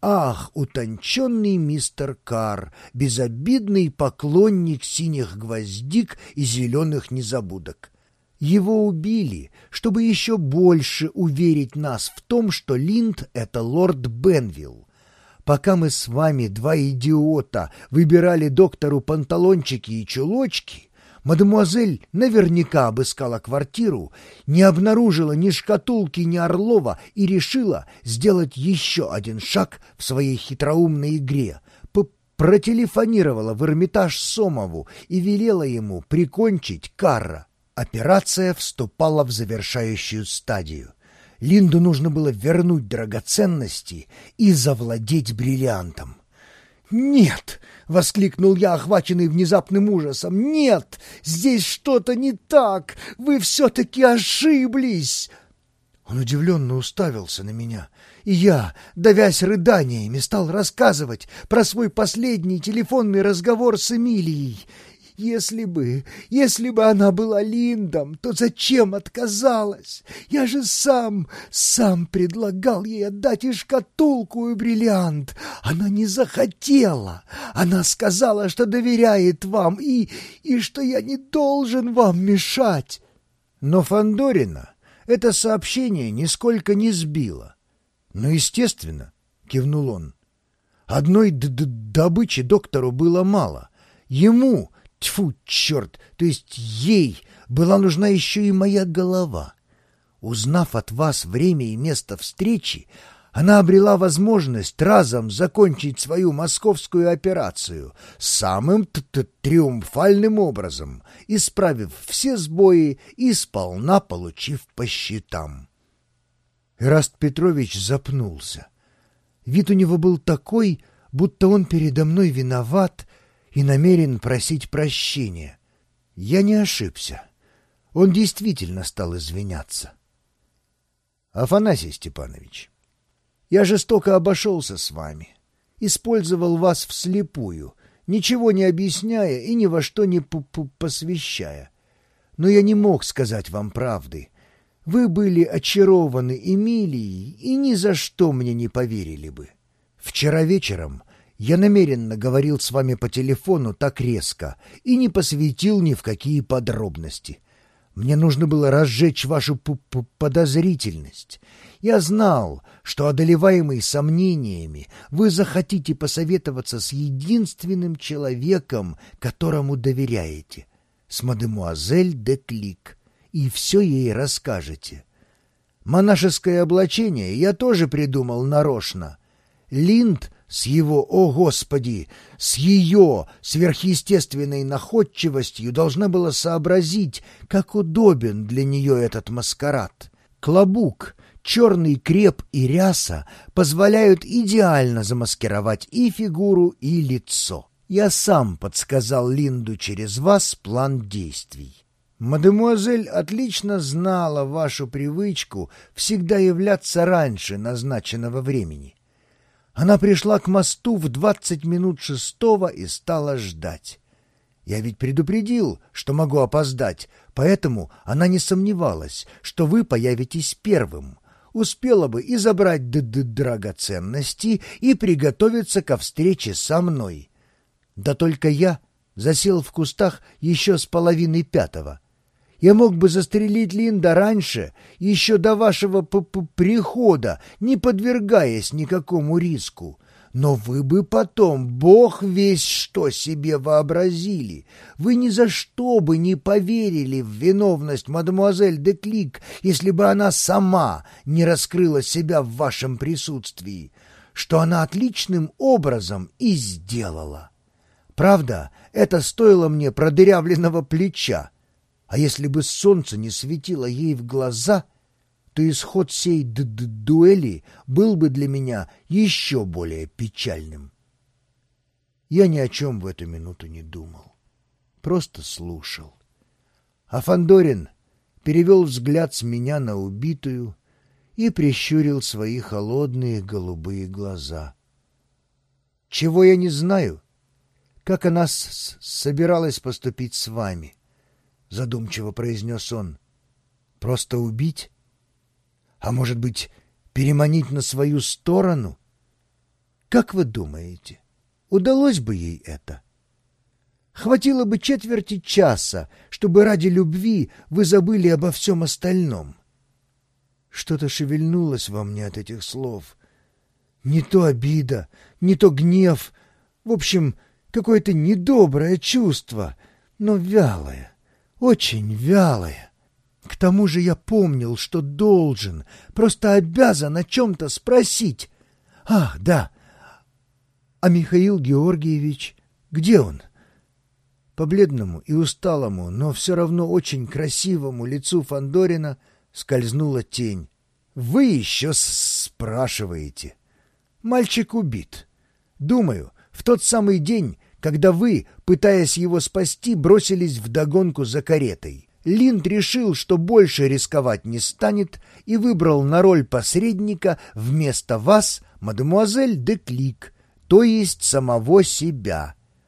Ах, утонченный мистер Кар, безобидный поклонник синих гвоздик и зеленых незабудок. Его убили, чтобы еще больше уверить нас в том, что Линд — это лорд Бенвилл. Пока мы с вами, два идиота, выбирали доктору панталончики и чулочки, мадемуазель наверняка обыскала квартиру, не обнаружила ни шкатулки, ни Орлова и решила сделать еще один шаг в своей хитроумной игре — протелефонировала в Эрмитаж Сомову и велела ему прикончить Карра. Операция вступала в завершающую стадию. Линду нужно было вернуть драгоценности и завладеть бриллиантом. «Нет!» — воскликнул я, охваченный внезапным ужасом. «Нет! Здесь что-то не так! Вы все-таки ошиблись!» Он удивленно уставился на меня, и я, давясь рыданиями, стал рассказывать про свой последний телефонный разговор с Эмилией. Если бы, если бы она была Линдом, то зачем отказалась? Я же сам, сам предлагал ей отдать и шкатулку, и бриллиант. Она не захотела. Она сказала, что доверяет вам и, и что я не должен вам мешать. Но Фандорина это сообщение нисколько не сбило. Ну, естественно, кивнул он. Одной д -д добычи доктору было мало. Ему Тьфу, черт! То есть ей была нужна еще и моя голова. Узнав от вас время и место встречи, она обрела возможность разом закончить свою московскую операцию самым т -т триумфальным образом, исправив все сбои и сполна получив по счетам. Ираст Петрович запнулся. Вид у него был такой, будто он передо мной виноват и намерен просить прощения. Я не ошибся. Он действительно стал извиняться. Афанасий Степанович, я жестоко обошелся с вами, использовал вас вслепую, ничего не объясняя и ни во что не п -п посвящая. Но я не мог сказать вам правды. Вы были очарованы Эмилией и ни за что мне не поверили бы. Вчера вечером я намеренно говорил с вами по телефону так резко и не посвятил ни в какие подробности. Мне нужно было разжечь вашу п -п подозрительность. Я знал, что, одолеваемый сомнениями, вы захотите посоветоваться с единственным человеком, которому доверяете, с мадемуазель де Клик, и все ей расскажете. Монашеское облачение я тоже придумал нарочно. Линд — с его, о Господи, с ее сверхъестественной находчивостью должна была сообразить, как удобен для нее этот маскарад. Клобук, черный креп и ряса позволяют идеально замаскировать и фигуру, и лицо. Я сам подсказал Линду через вас план действий. Мадемуазель отлично знала вашу привычку всегда являться раньше назначенного времени. Она пришла к мосту в двадцать минут шестого и стала ждать. Я ведь предупредил, что могу опоздать, поэтому она не сомневалась, что вы появитесь первым. Успела бы и забрать д -д драгоценности и приготовиться ко встрече со мной. Да только я засел в кустах еще с половины пятого — я мог бы застрелить Линда раньше, еще до вашего п -п прихода, не подвергаясь никакому риску. Но вы бы потом, бог весь что себе вообразили. Вы ни за что бы не поверили в виновность мадемуазель де Клик, если бы она сама не раскрыла себя в вашем присутствии, что она отличным образом и сделала. Правда, это стоило мне продырявленного плеча, а если бы солнце не светило ей в глаза, то исход сей д -д дуэли был бы для меня еще более печальным. Я ни о чем в эту минуту не думал, просто слушал. А Фандорин перевел взгляд с меня на убитую и прищурил свои холодные голубые глаза. Чего я не знаю? Как она собиралась поступить с вами? — задумчиво произнес он. «Просто убить? А может быть, переманить на свою сторону?» Как вы думаете, удалось бы ей это? Хватило бы четверти часа, чтобы ради любви вы забыли обо всем остальном. Что-то шевельнулось во мне от этих слов. Не то обида, не то гнев. В общем, какое-то недоброе чувство, но вялое, очень вялое. К тому же я помнил, что должен, просто обязан о чем-то спросить. Ах, да. А Михаил Георгиевич, где он? По бледному и усталому, но все равно очень красивому лицу Фандорина скользнула тень. Вы еще спрашиваете. Мальчик убит. Думаю, в тот самый день, когда вы, пытаясь его спасти, бросились вдогонку за каретой. Линд решил, что больше рисковать не станет, и выбрал на роль посредника вместо вас мадемуазель де Клик, то есть самого себя.